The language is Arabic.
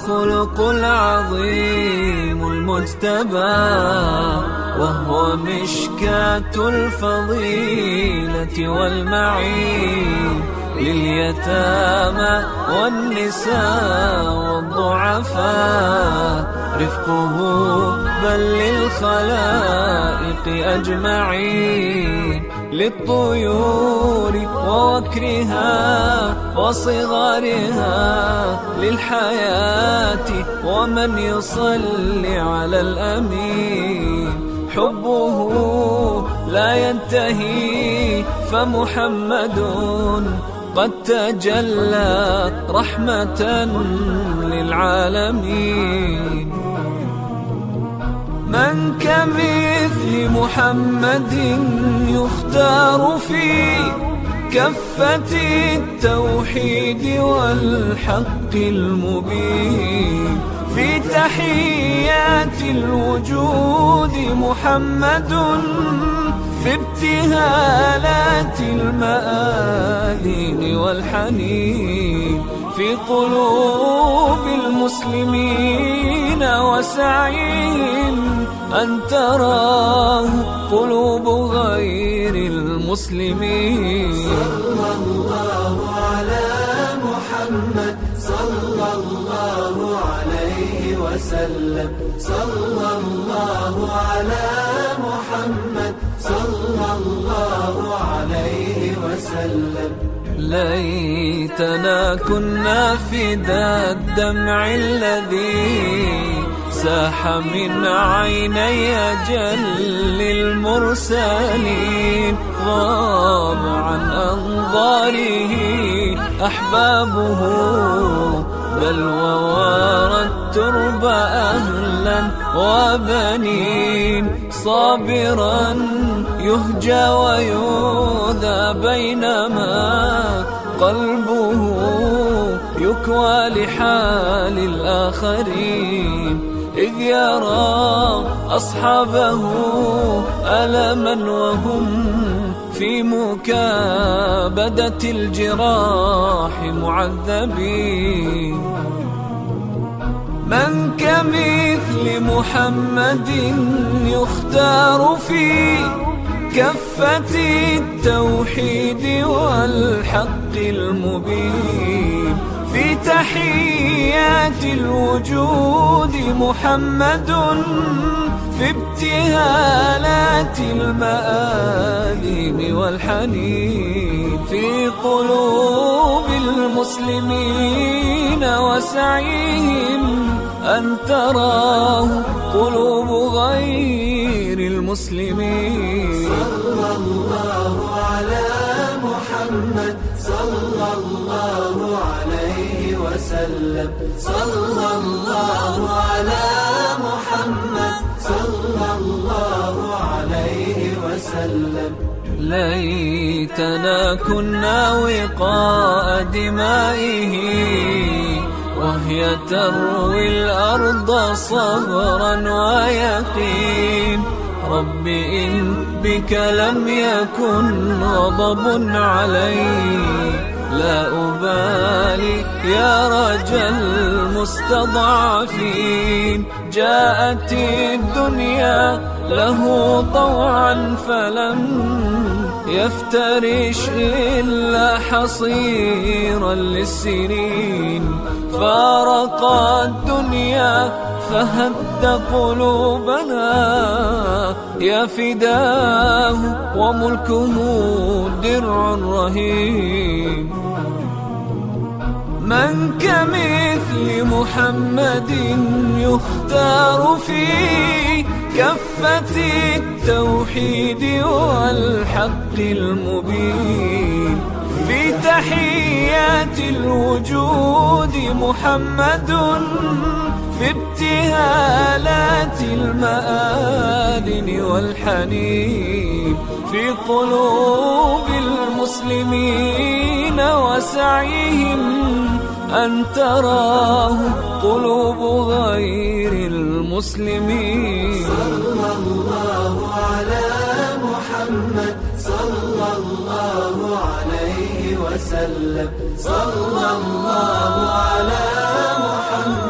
الخلق العظيم المجتبى وهو مشكاة الفضيلة والمعين لليتامى والنساء والضعفاء. رفقه بل للخلائق أجمعين. للطيور ووكرها وصغارها للحياة ومن يصلي على الأمين. حبه لا ينتهي فمحمد قد تجلى رحمة للعالمين. من كمثل محمد يختار في كفة التوحيد والحق المبين. في تحيات الوجود محمد في ابتهالات المآذين والحنين في قلوب المسلمين وسعيهم أن تراه قلوب غير المسلمين. صلى الله على محمد صلى الله عليه وسلم. صلى الله على محمد. صلى الله عليه وسلم. ليتنا كنا فدا الدمع الذي ساح من عيني جل المرسلين. غاب عن أنظاره أحبابه بل ووارى الترب أهلا وبنين. صابرا يهجى ويؤذى بينما قلبه يكوى لحال الآخرين. إذ يرى أصحابه ألما وهم في مكابدة الجراح معذبين. من كمثل محمد يختار في كفة التوحيد والحق المبين؟ في تحيات الوجود محمد في ابتهالات المآلم والحنين في قلوب المسلمين وسعيهم أن تراه قلوب غير المسلمين. صلى الله على محمد صلى الله عليه وسلم. صلى الله على محمد صلى الله عليه وسلم ليتنا كنا وقاء دمائه وهي تروي الأرض صبرا ويقين. رب إن بك لم يكن غضب علي لا أبالي يا رجا المستضعفين. جاءت الدنيا له طوعا فلم يفترش إلا حصيرا للسنين. فارق الدنيا فهد قلوبنا. يا فداه وملكه درع رهين. من كمثل محمد يختار في كفة التوحيد والحق المبين. في تحيات الوجود محمد في ابتهالات المآذن والحنين. في قلوب المسلمين وسعيهم أن تراه قلوب غير المسلمين. صلى الله على محمد صلى الله عليه وسلم صلى الله على محمد.